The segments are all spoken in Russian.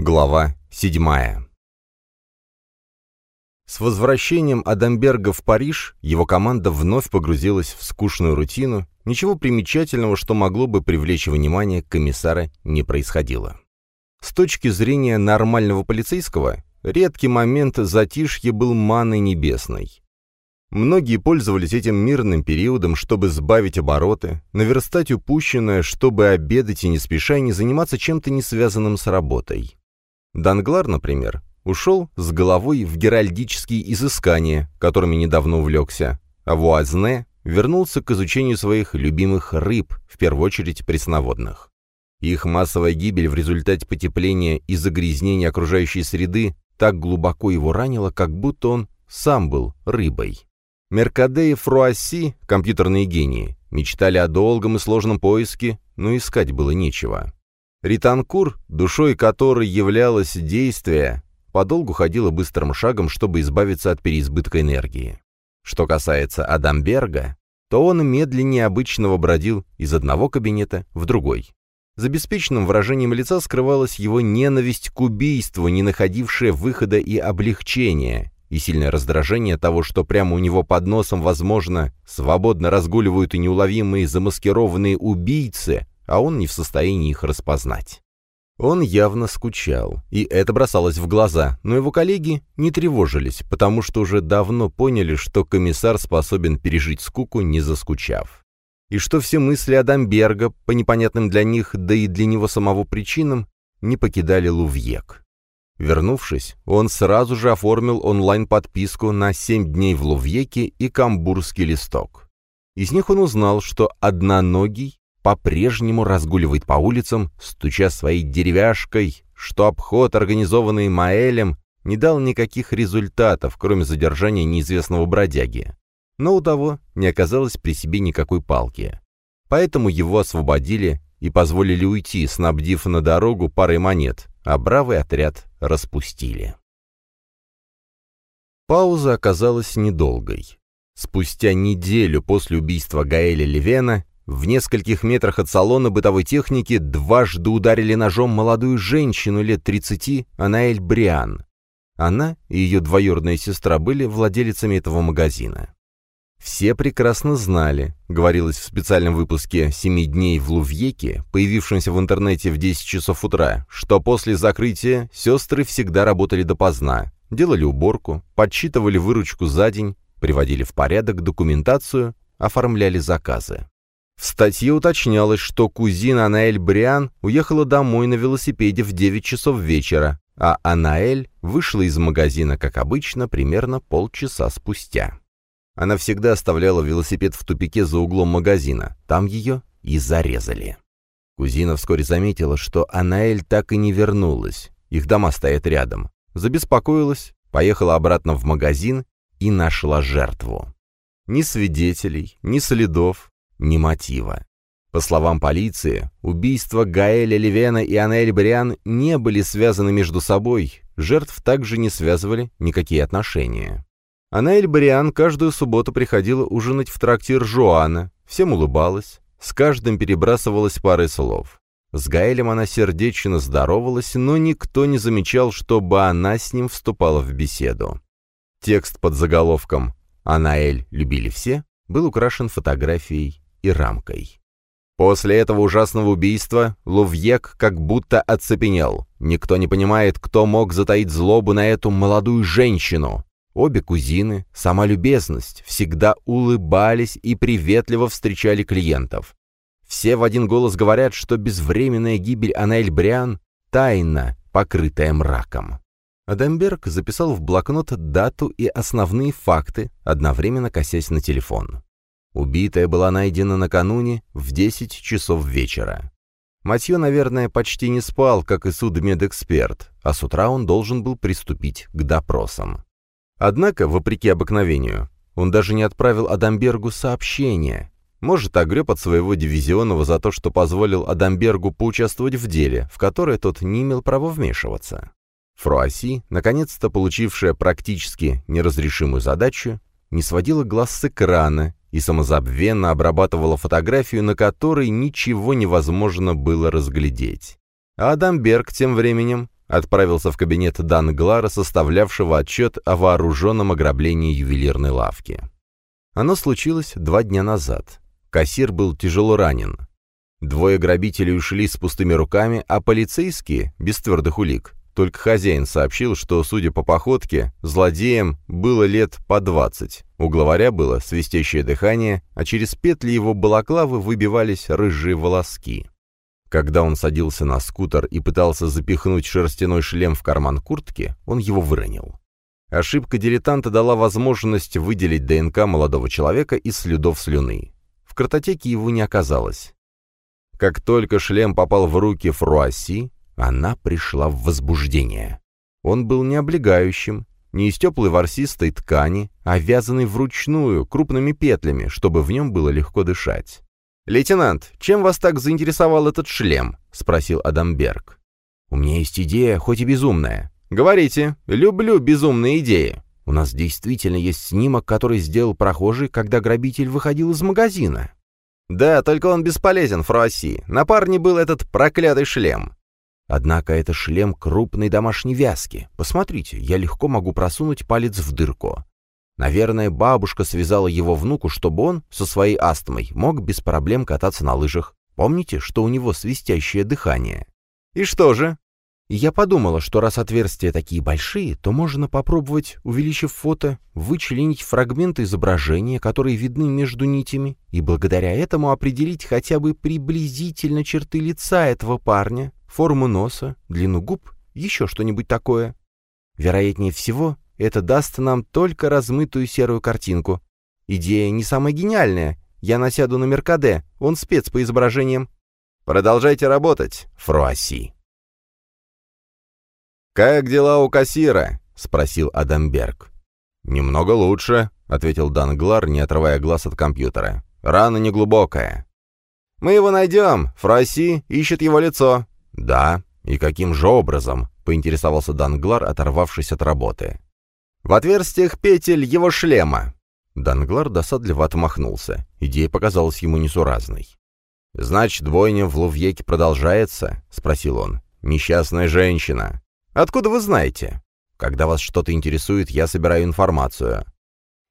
Глава 7 С возвращением Адамберга в Париж его команда вновь погрузилась в скучную рутину, ничего примечательного, что могло бы привлечь внимание комиссара, не происходило. С точки зрения нормального полицейского, редкий момент затишья был маной небесной. Многие пользовались этим мирным периодом, чтобы сбавить обороты, наверстать упущенное, чтобы обедать и не спеша и не заниматься чем-то не связанным с работой. Данглар, например, ушел с головой в геральдические изыскания, которыми недавно увлекся, а Вуазне вернулся к изучению своих любимых рыб, в первую очередь пресноводных. Их массовая гибель в результате потепления и загрязнения окружающей среды так глубоко его ранила, как будто он сам был рыбой. Меркаде и Фруасси, компьютерные гении, мечтали о долгом и сложном поиске, но искать было нечего. Ританкур, душой которой являлось действие, подолгу ходила быстрым шагом, чтобы избавиться от переизбытка энергии. Что касается Адамберга, то он медленнее обычного бродил из одного кабинета в другой. За беспечным выражением лица скрывалась его ненависть к убийству, не находившая выхода и облегчения, и сильное раздражение того, что прямо у него под носом, возможно, свободно разгуливают и неуловимые замаскированные убийцы, а он не в состоянии их распознать. Он явно скучал, и это бросалось в глаза, но его коллеги не тревожились, потому что уже давно поняли, что комиссар способен пережить скуку, не заскучав. И что все мысли Адамберга, по непонятным для них, да и для него самого причинам, не покидали Лувьек. Вернувшись, он сразу же оформил онлайн-подписку на 7 дней в Лувьеке и Камбурский листок. Из них он узнал, что одноногий по-прежнему разгуливает по улицам, стуча своей деревяшкой, что обход, организованный Маэлем, не дал никаких результатов, кроме задержания неизвестного бродяги. Но у того не оказалось при себе никакой палки. Поэтому его освободили и позволили уйти, снабдив на дорогу парой монет, а бравый отряд распустили. Пауза оказалась недолгой. Спустя неделю после убийства Гаэля Левена в нескольких метрах от салона бытовой техники дважды ударили ножом молодую женщину лет 30, Анаэль Бриан. Она и ее двоюродная сестра были владелицами этого магазина. Все прекрасно знали, говорилось в специальном выпуске «Семи дней в Лувьеке», появившемся в интернете в 10 часов утра, что после закрытия сестры всегда работали допоздна, делали уборку, подсчитывали выручку за день, приводили в порядок документацию, оформляли заказы. В статье уточнялось, что кузина Анаэль Бриан уехала домой на велосипеде в 9 часов вечера, а Анаэль вышла из магазина, как обычно, примерно полчаса спустя. Она всегда оставляла велосипед в тупике за углом магазина. Там ее и зарезали. Кузина вскоре заметила, что Анаэль так и не вернулась. Их дома стоят рядом. Забеспокоилась, поехала обратно в магазин и нашла жертву. Ни свидетелей, ни следов, ни мотива. По словам полиции, убийства Гаэля Левена и Анель Бриан не были связаны между собой, жертв также не связывали никакие отношения. Анаэль Бриан каждую субботу приходила ужинать в трактир Жуана, всем улыбалась, с каждым перебрасывалась парой слов. С Гаэлем она сердечно здоровалась, но никто не замечал, чтобы она с ним вступала в беседу. Текст под заголовком «Анаэль любили все» был украшен фотографией и рамкой. После этого ужасного убийства Лувьек как будто оцепенел. Никто не понимает, кто мог затаить злобу на эту молодую женщину. Обе кузины, сама любезность, всегда улыбались и приветливо встречали клиентов. Все в один голос говорят, что безвременная гибель Анаэль Бриан — тайна, покрытая мраком. Адамберг записал в блокнот дату и основные факты, одновременно косясь на телефон. Убитая была найдена накануне в 10 часов вечера. Матье, наверное, почти не спал, как и судмедэксперт, а с утра он должен был приступить к допросам. Однако, вопреки обыкновению, он даже не отправил Адамбергу сообщение. Может, огреб от своего дивизионного за то, что позволил Адамбергу поучаствовать в деле, в которое тот не имел права вмешиваться. Фруаси, наконец-то получившая практически неразрешимую задачу, не сводила глаз с экрана и самозабвенно обрабатывала фотографию, на которой ничего невозможно было разглядеть. А Адамберг тем временем отправился в кабинет Данглара, составлявшего отчет о вооруженном ограблении ювелирной лавки. Оно случилось два дня назад. Кассир был тяжело ранен. Двое грабителей ушли с пустыми руками, а полицейские, без твердых улик, только хозяин сообщил, что, судя по походке, злодеям было лет по двадцать. У главаря было свистящее дыхание, а через петли его балаклавы выбивались рыжие волоски. Когда он садился на скутер и пытался запихнуть шерстяной шлем в карман куртки, он его выронил. Ошибка дилетанта дала возможность выделить ДНК молодого человека из следов слюны. В картотеке его не оказалось. Как только шлем попал в руки Фруасси, она пришла в возбуждение. Он был не облегающим, не из теплой ворсистой ткани, а вязанный вручную, крупными петлями, чтобы в нем было легко дышать. «Лейтенант, чем вас так заинтересовал этот шлем?» — спросил Адамберг. «У меня есть идея, хоть и безумная». «Говорите, люблю безумные идеи». «У нас действительно есть снимок, который сделал прохожий, когда грабитель выходил из магазина». «Да, только он бесполезен, Фруасси. На парне был этот проклятый шлем. Однако это шлем крупной домашней вязки. Посмотрите, я легко могу просунуть палец в дырку. Наверное, бабушка связала его внуку, чтобы он со своей астмой мог без проблем кататься на лыжах. Помните, что у него свистящее дыхание? И что же? Я подумала, что раз отверстия такие большие, то можно попробовать, увеличив фото, вычленить фрагменты изображения, которые видны между нитями, и благодаря этому определить хотя бы приблизительно черты лица этого парня, форму носа, длину губ, еще что-нибудь такое. Вероятнее всего, это даст нам только размытую серую картинку. Идея не самая гениальная. Я насяду на Меркаде, он спец по изображениям. Продолжайте работать, Фруасси. «Как дела у кассира?» — спросил Адамберг. «Немного лучше», — ответил Данглар, не отрывая глаз от компьютера. «Рана неглубокая». «Мы его найдем. Фруасси ищет его лицо. «Да, и каким же образом?» — поинтересовался Данглар, оторвавшись от работы. «В отверстиях петель его шлема». Данглар досадливо отмахнулся. Идея показалась ему несуразной. «Значит, бойня в Лувьеке продолжается?» — спросил он. «Несчастная женщина». «Откуда вы знаете?» «Когда вас что-то интересует, я собираю информацию».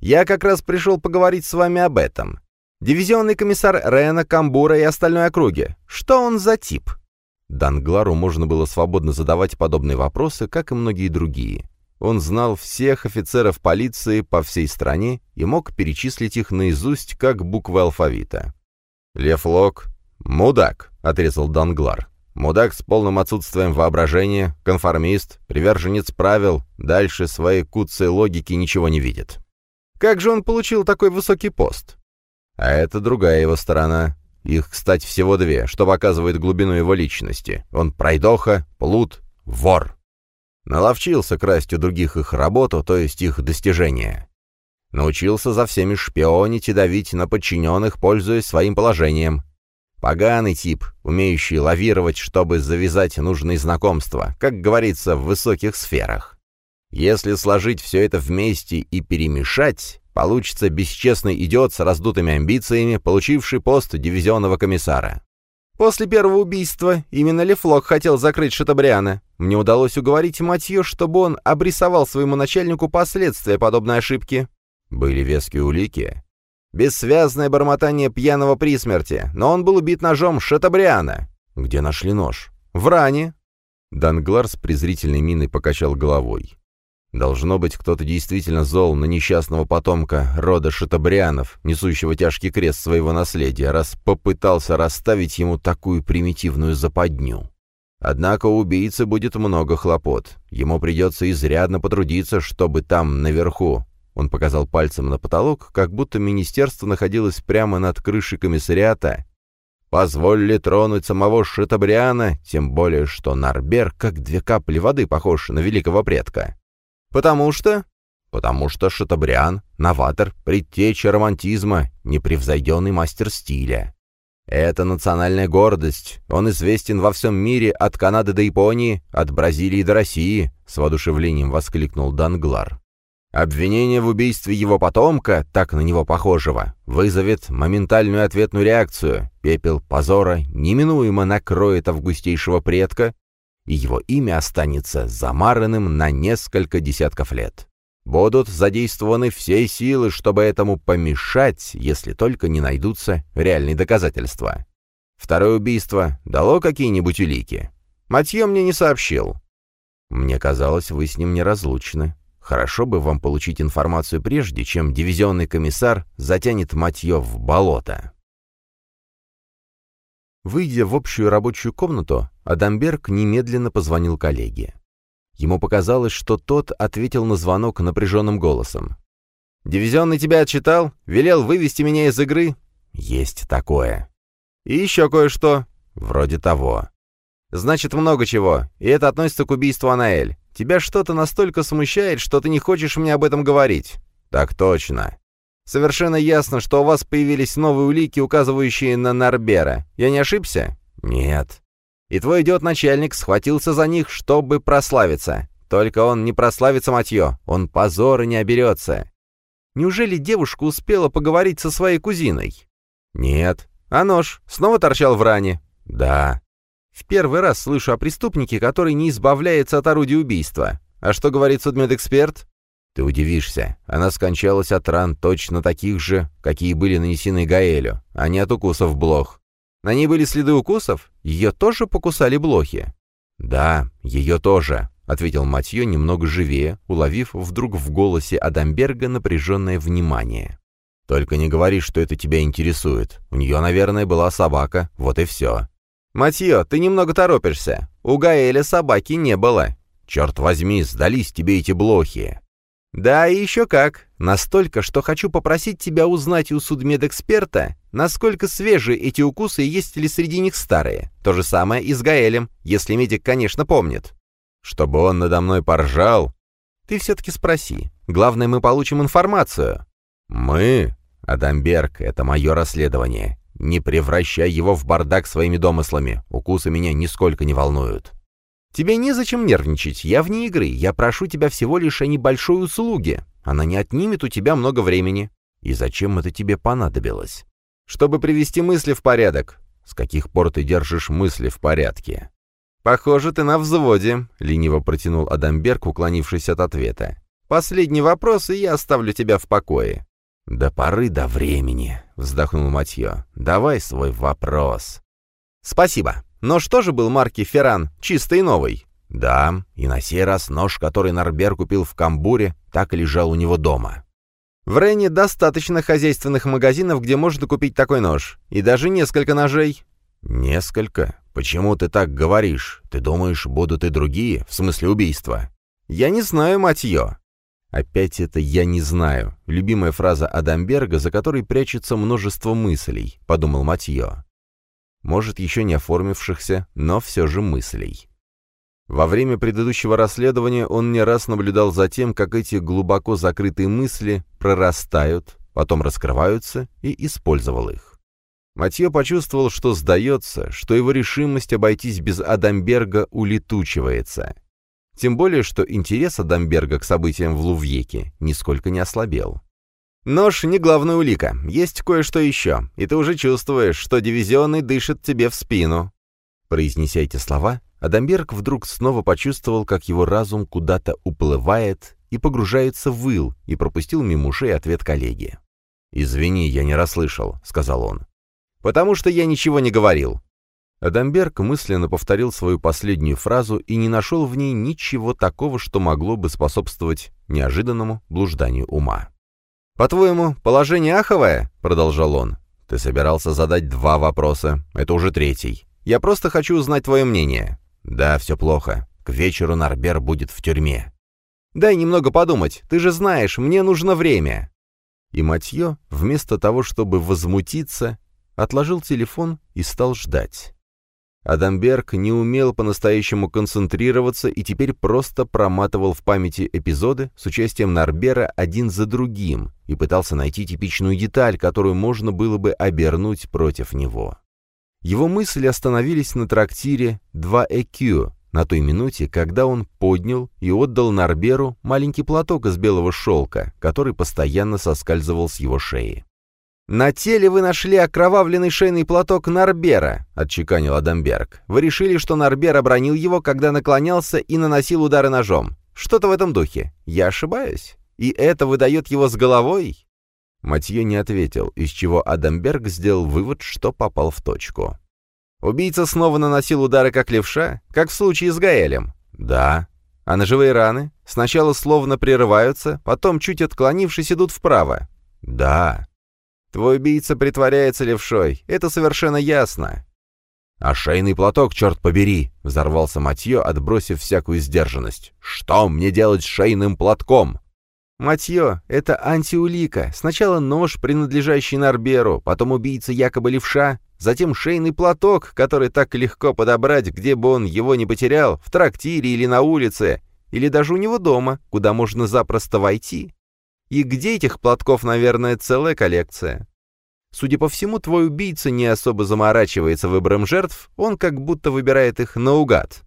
«Я как раз пришел поговорить с вами об этом. Дивизионный комиссар Рена, Камбура и остальной округи. Что он за тип?» Данглару можно было свободно задавать подобные вопросы, как и многие другие. Он знал всех офицеров полиции по всей стране и мог перечислить их наизусть, как буквы алфавита. «Лев Лок — мудак», — отрезал Данглар. «Мудак с полным отсутствием воображения, конформист, приверженец правил, дальше своей куцей логики ничего не видит». «Как же он получил такой высокий пост?» «А это другая его сторона. Их, кстати, всего две, что показывает глубину его личности. Он пройдоха, плут, вор. Наловчился красть у других их работу, то есть их достижения. Научился за всеми шпионить и давить на подчиненных, пользуясь своим положением. Поганый тип, умеющий лавировать, чтобы завязать нужные знакомства, как говорится, в высоких сферах. Если сложить все это вместе и перемешать, Получится бесчестный идиот с раздутыми амбициями, получивший пост дивизионного комиссара. После первого убийства именно Лефлок хотел закрыть Шатабриана. Мне удалось уговорить Матье, чтобы он обрисовал своему начальнику последствия подобной ошибки. Были веские улики. Бессвязное бормотание пьяного при смерти, но он был убит ножом Шатабриана. Где нашли нож? В ране. Данглар с презрительной миной покачал головой. Должно быть, кто-то действительно зол на несчастного потомка рода шатабрианов, несущего тяжкий крест своего наследия, раз попытался расставить ему такую примитивную западню. Однако у убийцы будет много хлопот. Ему придется изрядно потрудиться, чтобы там, наверху, он показал пальцем на потолок, как будто министерство находилось прямо над крышей комиссариата, позволили тронуть самого Шатабриана, тем более что Нарбер, как две капли воды, похож на великого предка. «Потому что...» «Потому что Шатабриан — новатор, предтеча романтизма, непревзойденный мастер стиля. Это национальная гордость. Он известен во всем мире от Канады до Японии, от Бразилии до России», — с воодушевлением воскликнул Данглар. Обвинение в убийстве его потомка, так на него похожего, вызовет моментальную ответную реакцию. Пепел позора неминуемо накроет августейшего предка, и его имя останется замаранным на несколько десятков лет. Будут задействованы все силы, чтобы этому помешать, если только не найдутся реальные доказательства. Второе убийство дало какие-нибудь улики? Матье мне не сообщил. Мне казалось, вы с ним неразлучны. Хорошо бы вам получить информацию прежде, чем дивизионный комиссар затянет Матье в болото. Выйдя в общую рабочую комнату, Адамберг немедленно позвонил коллеге. Ему показалось, что тот ответил на звонок напряженным голосом. «Дивизионный тебя отчитал? Велел вывести меня из игры?» «Есть такое». «И еще кое-что?» «Вроде того». «Значит, много чего, и это относится к убийству Анаэль. Тебя что-то настолько смущает, что ты не хочешь мне об этом говорить?» «Так точно». «Совершенно ясно, что у вас появились новые улики, указывающие на Нарбера. Я не ошибся?» «Нет». И твой идиот-начальник схватился за них, чтобы прославиться. Только он не прославится, матье, он позора не оберется. Неужели девушка успела поговорить со своей кузиной? Нет. А нож снова торчал в ране? Да. В первый раз слышу о преступнике, который не избавляется от орудия убийства. А что говорит судмедэксперт? Ты удивишься. Она скончалась от ран точно таких же, какие были нанесены Гаэлю, а не от укусов блох. На ней были следы укусов? Ее тоже покусали блохи?» «Да, ее тоже», — ответил Матье немного живее, уловив вдруг в голосе Адамберга напряженное внимание. «Только не говори, что это тебя интересует. У нее, наверное, была собака, вот и все». «Матье, ты немного торопишься. У Гаэля собаки не было». «Черт возьми, сдались тебе эти блохи». «Да, и еще как. Настолько, что хочу попросить тебя узнать у судмедэксперта, насколько свежие эти укусы и есть ли среди них старые. То же самое и с Гаэлем, если медик, конечно, помнит». «Чтобы он надо мной поржал?» «Ты все-таки спроси. Главное, мы получим информацию». «Мы?» «Адамберг, это мое расследование. Не превращай его в бардак своими домыслами. Укусы меня нисколько не волнуют». Тебе незачем нервничать, я вне игры, я прошу тебя всего лишь о небольшой услуге. Она не отнимет у тебя много времени. И зачем это тебе понадобилось? Чтобы привести мысли в порядок. С каких пор ты держишь мысли в порядке? Похоже, ты на взводе, лениво протянул Адамберг, уклонившись от ответа. Последний вопрос, и я оставлю тебя в покое. «До поры до времени», — вздохнул Матье. «Давай свой вопрос». «Спасибо. Но что же был марки Ферран, чистый и новый? Да, и на сей раз нож, который Нарбер купил в Камбуре, так лежал у него дома. В Рене достаточно хозяйственных магазинов, где можно купить такой нож. И даже несколько ножей. Несколько? Почему ты так говоришь? Ты думаешь, будут и другие, в смысле убийства? Я не знаю, матье. Опять это «я не знаю» — любимая фраза Адамберга, за которой прячется множество мыслей, — подумал Матье может, еще не оформившихся, но все же мыслей. Во время предыдущего расследования он не раз наблюдал за тем, как эти глубоко закрытые мысли прорастают, потом раскрываются, и использовал их. Матье почувствовал, что сдается, что его решимость обойтись без Адамберга улетучивается. Тем более, что интерес Адамберга к событиям в Лувьеке нисколько не ослабел. Нож не главная улика. Есть кое-что еще. И ты уже чувствуешь, что дивизионный дышит тебе в спину». Произнеся эти слова, Адамберг вдруг снова почувствовал, как его разум куда-то уплывает и погружается в выл, и пропустил мимо ушей ответ коллеги. «Извини, я не расслышал», — сказал он. «Потому что я ничего не говорил». Адамберг мысленно повторил свою последнюю фразу и не нашел в ней ничего такого, что могло бы способствовать неожиданному блужданию ума. «По-твоему, положение аховое?» — продолжал он. «Ты собирался задать два вопроса. Это уже третий. Я просто хочу узнать твое мнение». «Да, все плохо. К вечеру Нарбер будет в тюрьме». «Дай немного подумать. Ты же знаешь, мне нужно время». И Матье, вместо того, чтобы возмутиться, отложил телефон и стал ждать. Адамберг не умел по-настоящему концентрироваться и теперь просто проматывал в памяти эпизоды с участием Нарбера один за другим и пытался найти типичную деталь, которую можно было бы обернуть против него. Его мысли остановились на трактире 2EQ, на той минуте, когда он поднял и отдал Нарберу маленький платок из белого шелка, который постоянно соскальзывал с его шеи. «На теле вы нашли окровавленный шейный платок Нарбера», — отчеканил Адамберг. «Вы решили, что Нарбер обронил его, когда наклонялся и наносил удары ножом. Что-то в этом духе. Я ошибаюсь? И это выдает его с головой?» Матье не ответил, из чего Адамберг сделал вывод, что попал в точку. «Убийца снова наносил удары как левша, как в случае с Гаэлем?» «Да». «А ножевые раны? Сначала словно прерываются, потом, чуть отклонившись, идут вправо?» «Да». Твой убийца притворяется левшой, это совершенно ясно». «А шейный платок, черт побери!» — взорвался Матье, отбросив всякую сдержанность. «Что мне делать с шейным платком?» «Матье, это антиулика. Сначала нож, принадлежащий Нарберу, потом убийца якобы левша, затем шейный платок, который так легко подобрать, где бы он его не потерял, в трактире или на улице, или даже у него дома, куда можно запросто войти. И где этих платков, наверное, целая коллекция. Судя по всему, твой убийца не особо заморачивается выбором жертв, он как будто выбирает их наугад.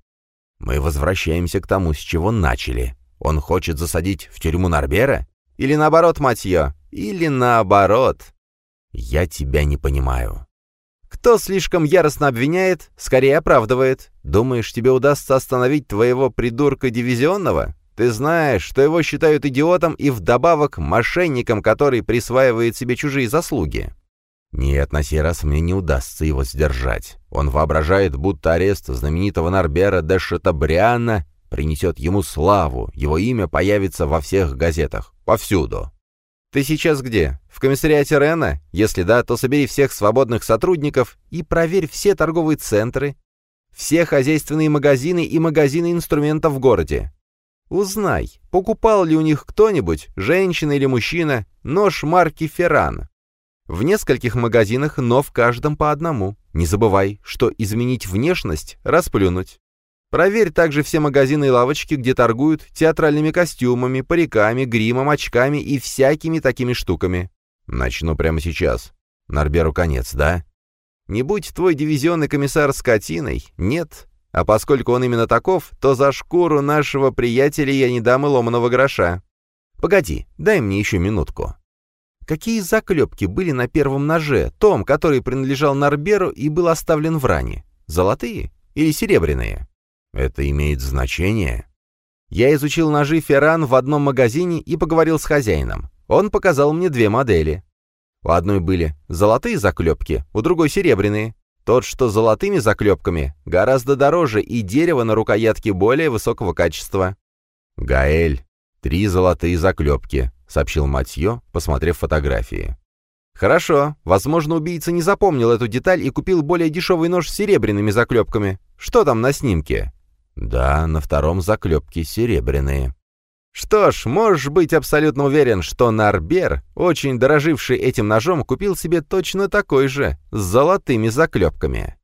Мы возвращаемся к тому, с чего начали. Он хочет засадить в тюрьму Нарбера? Или наоборот, Матье? Или наоборот? Я тебя не понимаю. Кто слишком яростно обвиняет, скорее оправдывает. Думаешь, тебе удастся остановить твоего придурка дивизионного? Ты знаешь, что его считают идиотом и вдобавок мошенником, который присваивает себе чужие заслуги. Нет, на сей раз мне не удастся его сдержать. Он воображает, будто арест знаменитого Нарбера де Шатабриана принесет ему славу, его имя появится во всех газетах, повсюду. Ты сейчас где? В комиссариате Рена? Если да, то собери всех свободных сотрудников и проверь все торговые центры, все хозяйственные магазины и магазины инструментов в городе. Узнай, покупал ли у них кто-нибудь, женщина или мужчина, нож марки «Ферран». В нескольких магазинах, но в каждом по одному. Не забывай, что изменить внешность – расплюнуть. Проверь также все магазины и лавочки, где торгуют театральными костюмами, париками, гримом, очками и всякими такими штуками. Начну прямо сейчас. Нарберу конец, да? Не будь твой дивизионный комиссар скотиной, нет, а поскольку он именно таков, то за шкуру нашего приятеля я не дам и ломаного гроша. Погоди, дай мне еще минутку. Какие заклепки были на первом ноже, том, который принадлежал Нарберу и был оставлен в ране? Золотые или серебряные? Это имеет значение? Я изучил ножи Ферран в одном магазине и поговорил с хозяином. Он показал мне две модели. У одной были золотые заклепки, у другой серебряные. Тот, что золотыми заклепками, гораздо дороже, и дерево на рукоятке более высокого качества. «Гаэль, три золотые заклепки», — сообщил Матье, посмотрев фотографии. «Хорошо. Возможно, убийца не запомнил эту деталь и купил более дешевый нож с серебряными заклепками. Что там на снимке?» «Да, на втором заклепки серебряные». Что ж, можешь быть абсолютно уверен, что Нарбер, очень дороживший этим ножом, купил себе точно такой же, с золотыми заклепками.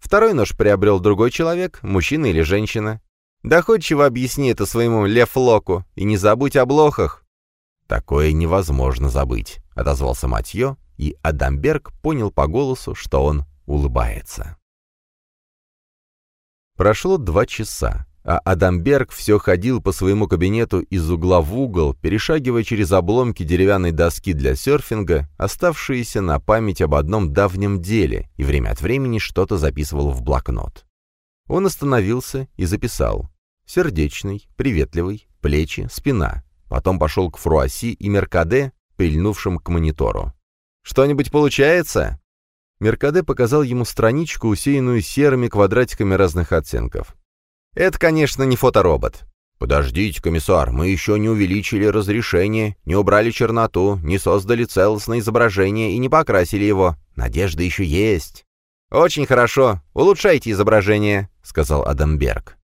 Второй нож приобрел другой человек, мужчина или женщина. Доходчиво объясни это своему Лефлоку, и не забудь о блохах. «Такое невозможно забыть», — отозвался Матье, и Адамберг понял по голосу, что он улыбается. Прошло два часа а Адамберг все ходил по своему кабинету из угла в угол, перешагивая через обломки деревянной доски для серфинга, оставшиеся на память об одном давнем деле, и время от времени что-то записывал в блокнот. Он остановился и записал. Сердечный, приветливый, плечи, спина. Потом пошел к Фруаси и Меркаде, прильнувшим к монитору. «Что-нибудь получается?» Меркаде показал ему страничку, усеянную серыми квадратиками разных оттенков. Это, конечно, не фоторобот. «Подождите, комиссар, мы еще не увеличили разрешение, не убрали черноту, не создали целостное изображение и не покрасили его. Надежда еще есть». «Очень хорошо. Улучшайте изображение», — сказал Адамберг.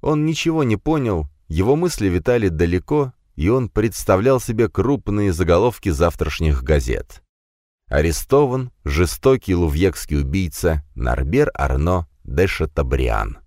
Он ничего не понял, его мысли витали далеко, и он представлял себе крупные заголовки завтрашних газет. Арестован жестокий лувьекский убийца Нарбер Арно де Шатабриан.